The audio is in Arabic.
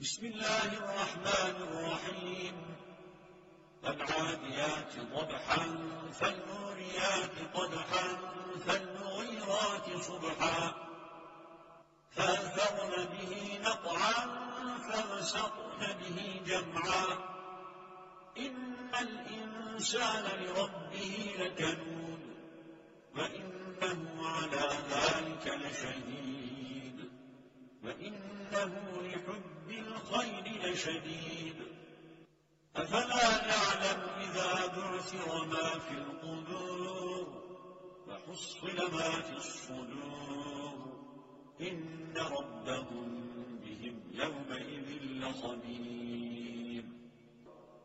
بسم الله الرحمن الرحيم. والعاديات ضبحا فالموريات قدحا فالمغيرات صبحا. فأثرن به نقعا فوسطن به جمعا. إن الإنسان لربه لكنون وإنه على ذلك لشهيد. وإنه لحب الخير لشديد. أفلا يعلم إذا بعثر ما في القبور وحصل ما في الصدور. إن ربهم